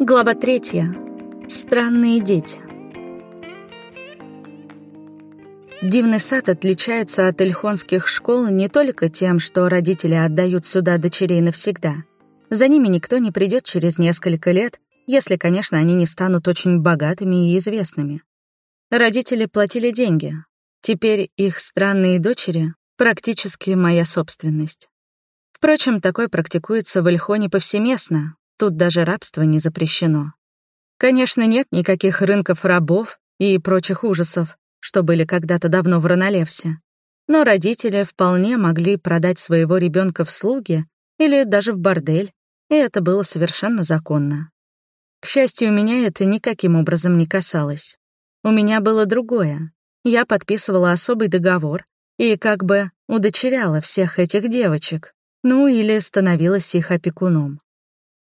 Глава третья. Странные дети. Дивный сад отличается от эльхонских школ не только тем, что родители отдают сюда дочерей навсегда. За ними никто не придет через несколько лет, если, конечно, они не станут очень богатыми и известными. Родители платили деньги. Теперь их странные дочери — практически моя собственность. Впрочем, такое практикуется в Эльхоне повсеместно, тут даже рабство не запрещено. Конечно, нет никаких рынков рабов и прочих ужасов, что были когда-то давно в Ранолевсе. Но родители вполне могли продать своего ребенка в слуги или даже в бордель, и это было совершенно законно. К счастью, меня это никаким образом не касалось. У меня было другое. Я подписывала особый договор и как бы удочеряла всех этих девочек, ну или становилась их опекуном.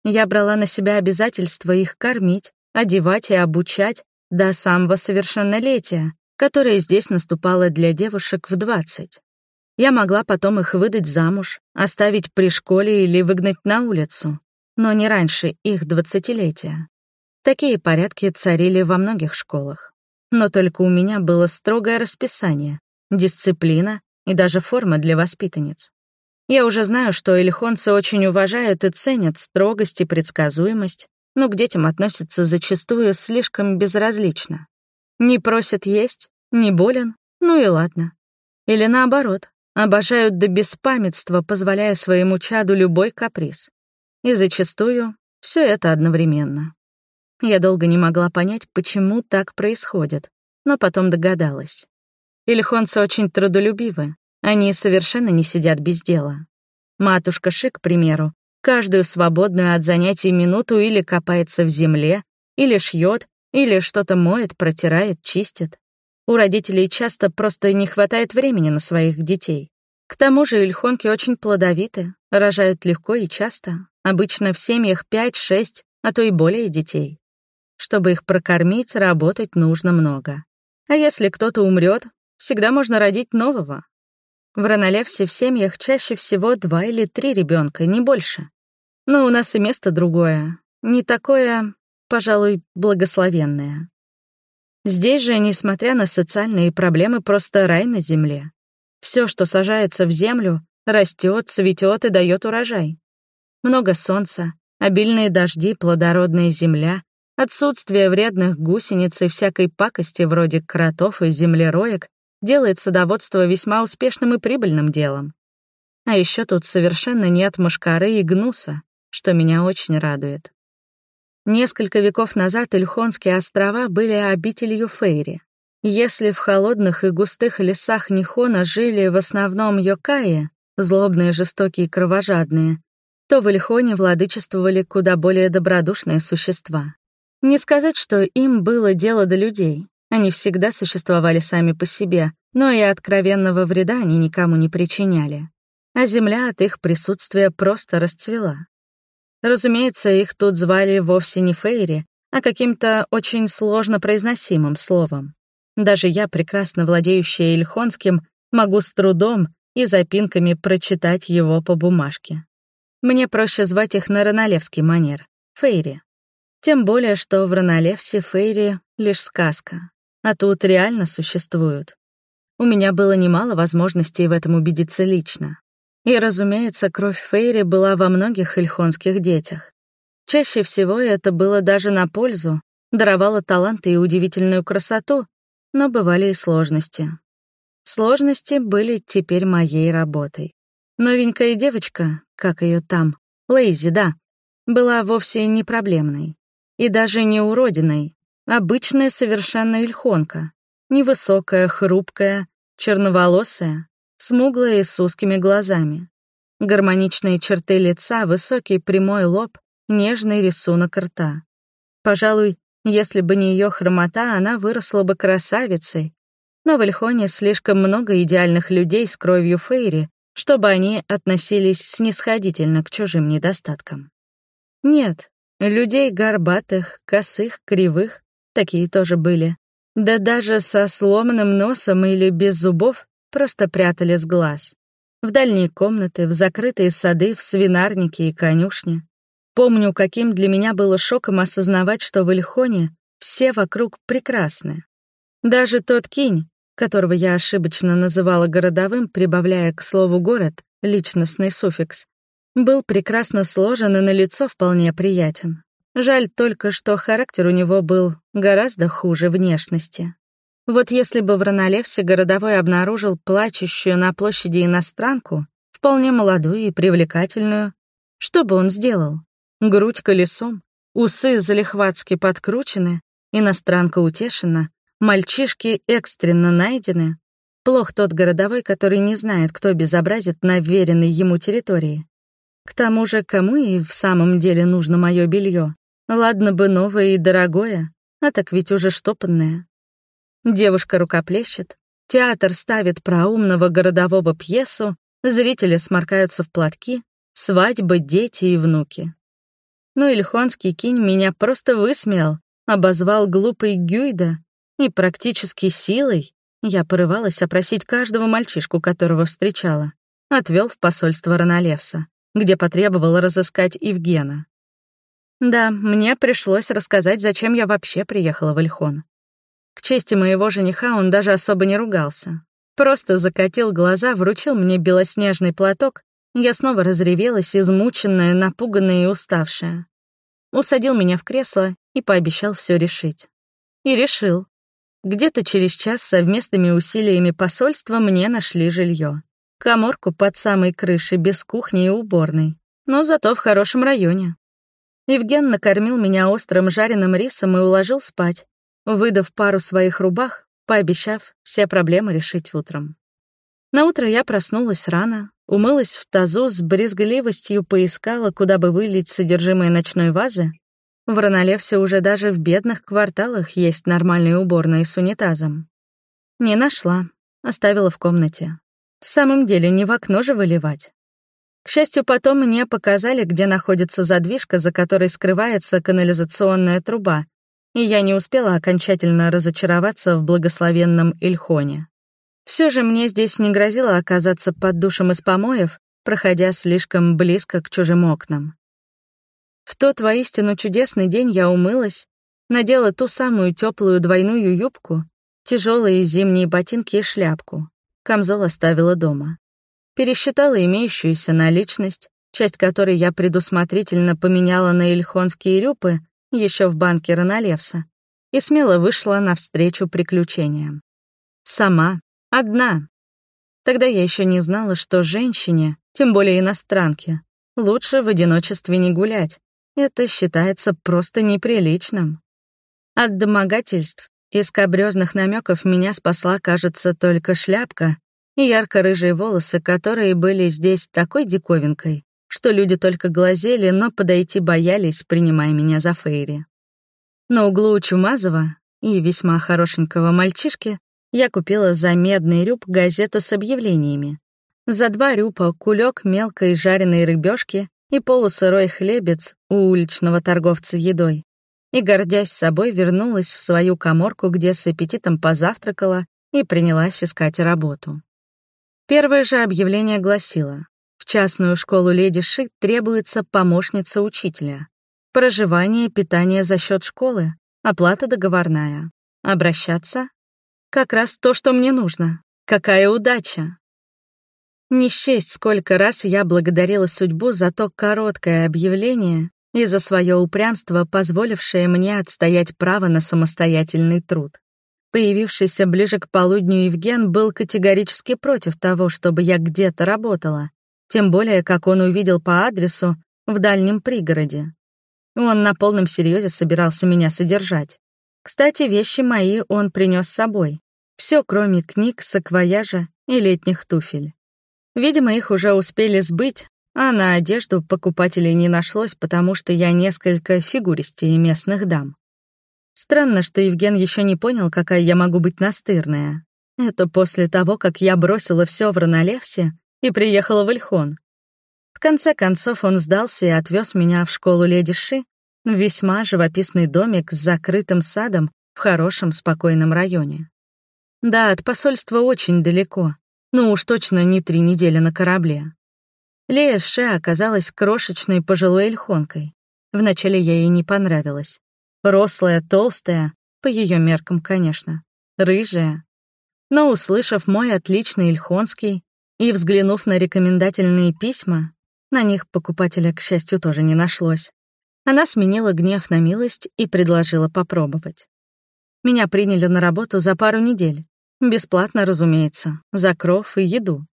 Я брала на себя обязательство их кормить, одевать и обучать до самого совершеннолетия, которое здесь наступало для девушек в 20. Я могла потом их выдать замуж, оставить при школе или выгнать на улицу, но не раньше их двадцатилетия. Такие порядки царили во многих школах. Но только у меня было строгое расписание, дисциплина и даже форма для воспитанниц. Я уже знаю, что эльхонцы очень уважают и ценят строгость и предсказуемость, но к детям относятся зачастую слишком безразлично. Не просят есть, не болен, ну и ладно. Или наоборот, обожают до беспамятства, позволяя своему чаду любой каприз. И зачастую все это одновременно. Я долго не могла понять, почему так происходит, но потом догадалась. Ильхонцы очень трудолюбивы, они совершенно не сидят без дела. Матушка Ши, к примеру, каждую свободную от занятий минуту или копается в земле, или шьет, или что-то моет, протирает, чистит. У родителей часто просто не хватает времени на своих детей. К тому же ильхонки очень плодовиты, рожают легко и часто, обычно в семьях 5-6, а то и более детей. Чтобы их прокормить, работать нужно много. А если кто-то умрет, всегда можно родить нового. В Ранолевсе в семьях чаще всего два или три ребенка, не больше. Но у нас и место другое, не такое, пожалуй, благословенное. Здесь же, несмотря на социальные проблемы, просто рай на земле. Все, что сажается в землю, растет, цветет и дает урожай. Много солнца, обильные дожди, плодородная земля, Отсутствие вредных гусениц и всякой пакости вроде кротов и землероек делает садоводство весьма успешным и прибыльным делом. А еще тут совершенно нет мошкары и гнуса, что меня очень радует. Несколько веков назад Ильхонские острова были обителью Фейри. Если в холодных и густых лесах Нихона жили в основном йокаи, злобные, жестокие и кровожадные, то в Ильхоне владычествовали куда более добродушные существа. Не сказать, что им было дело до людей. Они всегда существовали сами по себе, но и откровенного вреда они никому не причиняли. А земля от их присутствия просто расцвела. Разумеется, их тут звали вовсе не Фейри, а каким-то очень сложно произносимым словом. Даже я, прекрасно владеющая Ильхонским, могу с трудом и запинками прочитать его по бумажке. Мне проще звать их на ронолевский манер — Фейри. Тем более, что в Ронолевсе Фейри — лишь сказка, а тут реально существуют. У меня было немало возможностей в этом убедиться лично. И, разумеется, кровь Фейри была во многих ильхонских детях. Чаще всего это было даже на пользу, даровало таланты и удивительную красоту, но бывали и сложности. Сложности были теперь моей работой. Новенькая девочка, как ее там, Лейзи, да, была вовсе не проблемной. И даже не уродиной, обычная совершенно ильхонка. Невысокая, хрупкая, черноволосая, смуглая и с узкими глазами. Гармоничные черты лица, высокий прямой лоб, нежный рисунок рта. Пожалуй, если бы не ее хромота, она выросла бы красавицей. Но в Ильхоне слишком много идеальных людей с кровью Фейри, чтобы они относились снисходительно к чужим недостаткам. Нет, Людей горбатых, косых, кривых, такие тоже были. Да даже со сломанным носом или без зубов просто прятали с глаз. В дальние комнаты, в закрытые сады, в свинарники и конюшни. Помню, каким для меня было шоком осознавать, что в Ильхоне все вокруг прекрасны. Даже тот кинь, которого я ошибочно называла городовым, прибавляя к слову «город» личностный суффикс, был прекрасно сложен и на лицо вполне приятен. Жаль только, что характер у него был гораздо хуже внешности. Вот если бы в Ронолевсе городовой обнаружил плачущую на площади иностранку, вполне молодую и привлекательную, что бы он сделал? Грудь колесом, усы залихватски подкручены, иностранка утешена, мальчишки экстренно найдены. Плох тот городовой, который не знает, кто безобразит на веренной ему территории. К тому же, кому и в самом деле нужно мое белье? Ладно бы новое и дорогое, а так ведь уже штопанное. Девушка рукоплещет, театр ставит про умного городового пьесу, зрители сморкаются в платки, свадьбы, дети и внуки. Ну, Ильхонский кинь меня просто высмеял, обозвал глупой Гюйда, и практически силой я порывалась опросить каждого мальчишку, которого встречала, отвел в посольство Ронолевса, где потребовал разыскать Евгена. Да, мне пришлось рассказать, зачем я вообще приехала в Ильхон. К чести моего жениха он даже особо не ругался. Просто закатил глаза, вручил мне белоснежный платок, я снова разревелась, измученная, напуганная и уставшая. Усадил меня в кресло и пообещал все решить. И решил. Где-то через час совместными усилиями посольства мне нашли жилье. Коморку под самой крышей, без кухни и уборной. Но зато в хорошем районе. Евген накормил меня острым жареным рисом и уложил спать, выдав пару своих рубах, пообещав все проблемы решить утром. На утро я проснулась рано, умылась в тазу, с брезгливостью поискала, куда бы вылить содержимое ночной вазы. В Ронолевсе уже даже в бедных кварталах есть нормальные уборные с унитазом. Не нашла, оставила в комнате. В самом деле, не в окно же выливать. К счастью, потом мне показали, где находится задвижка, за которой скрывается канализационная труба, и я не успела окончательно разочароваться в благословенном Ильхоне. Все же мне здесь не грозило оказаться под душем из помоев, проходя слишком близко к чужим окнам. В тот воистину чудесный день я умылась, надела ту самую теплую двойную юбку, тяжелые зимние ботинки и шляпку. Камзол оставила дома пересчитала имеющуюся наличность, часть которой я предусмотрительно поменяла на ильхонские рюпы еще в банке Роналевса, и смело вышла навстречу приключениям. Сама, одна. Тогда я еще не знала, что женщине, тем более иностранке, лучше в одиночестве не гулять. Это считается просто неприличным. От домогательств и скобрёзных намеков меня спасла, кажется, только шляпка, и ярко-рыжие волосы, которые были здесь такой диковинкой, что люди только глазели, но подойти боялись, принимая меня за Фейри. На углу Чумазова и весьма хорошенького мальчишки я купила за медный рюб газету с объявлениями. За два рюпа кулек мелкой жареной рыбешки и полусырой хлебец у уличного торговца едой. И, гордясь собой, вернулась в свою коморку, где с аппетитом позавтракала и принялась искать работу. Первое же объявление гласило, в частную школу леди Ши требуется помощница учителя. Проживание, питание за счет школы, оплата договорная. Обращаться? Как раз то, что мне нужно. Какая удача! Не счесть, сколько раз я благодарила судьбу за то короткое объявление и за свое упрямство, позволившее мне отстоять право на самостоятельный труд. Появившийся ближе к полудню Евген был категорически против того, чтобы я где-то работала, тем более, как он увидел по адресу в дальнем пригороде. Он на полном серьезе собирался меня содержать. Кстати, вещи мои он принес с собой. Все, кроме книг, саквояжа и летних туфель. Видимо, их уже успели сбыть, а на одежду покупателей не нашлось, потому что я несколько фигуристее местных дам. Странно, что Евген еще не понял, какая я могу быть настырная. Это после того, как я бросила все в Ронолевсе и приехала в Ильхон. В конце концов он сдался и отвез меня в школу леди Ши, весьма живописный домик с закрытым садом в хорошем, спокойном районе. Да, от посольства очень далеко, но уж точно не три недели на корабле. Лея Ше оказалась крошечной пожилой эльхонкой, Вначале я ей не понравилась. Рослая, толстая, по ее меркам, конечно, рыжая. Но, услышав мой отличный ильхонский и взглянув на рекомендательные письма, на них покупателя, к счастью, тоже не нашлось, она сменила гнев на милость и предложила попробовать. Меня приняли на работу за пару недель. Бесплатно, разумеется, за кров и еду.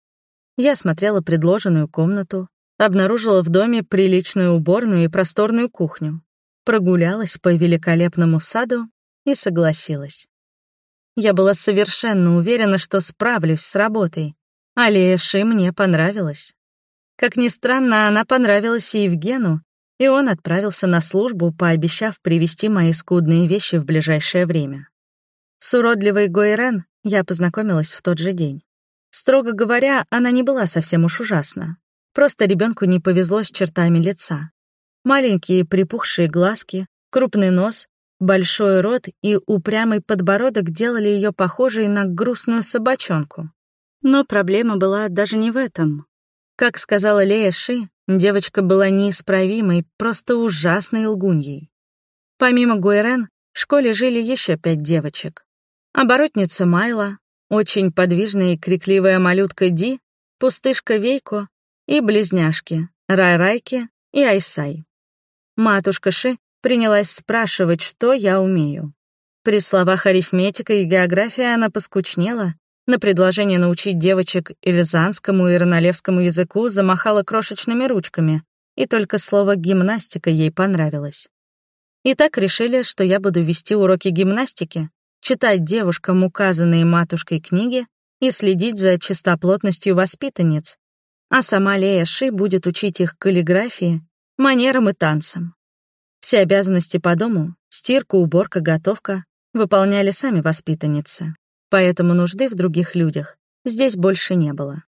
Я смотрела предложенную комнату, обнаружила в доме приличную уборную и просторную кухню, прогулялась по великолепному саду и согласилась. Я была совершенно уверена, что справлюсь с работой, а Леши мне понравилась. Как ни странно, она понравилась и Евгену, и он отправился на службу, пообещав привезти мои скудные вещи в ближайшее время. С уродливой Гойрен я познакомилась в тот же день. Строго говоря, она не была совсем уж ужасна. Просто ребенку не повезло с чертами лица. Маленькие припухшие глазки, крупный нос, большой рот и упрямый подбородок делали ее похожей на грустную собачонку. Но проблема была даже не в этом. Как сказала Лея Ши, девочка была неисправимой, просто ужасной лгуньей. Помимо Гуэрен, в школе жили еще пять девочек. Оборотница Майла, очень подвижная и крикливая малютка Ди, пустышка Вейко и близняшки Рай-Райки и Айсай. Матушка Ши принялась спрашивать, что я умею. При словах арифметика и география она поскучнела, на предложение научить девочек ильзанскому и роналевскому языку замахала крошечными ручками, и только слово «гимнастика» ей понравилось. И так решили, что я буду вести уроки гимнастики, читать девушкам указанные матушкой книги и следить за чистоплотностью воспитанниц, а сама Лея Ши будет учить их каллиграфии, манерам и танцам. Все обязанности по дому — стирка, уборка, готовка — выполняли сами воспитанницы, поэтому нужды в других людях здесь больше не было.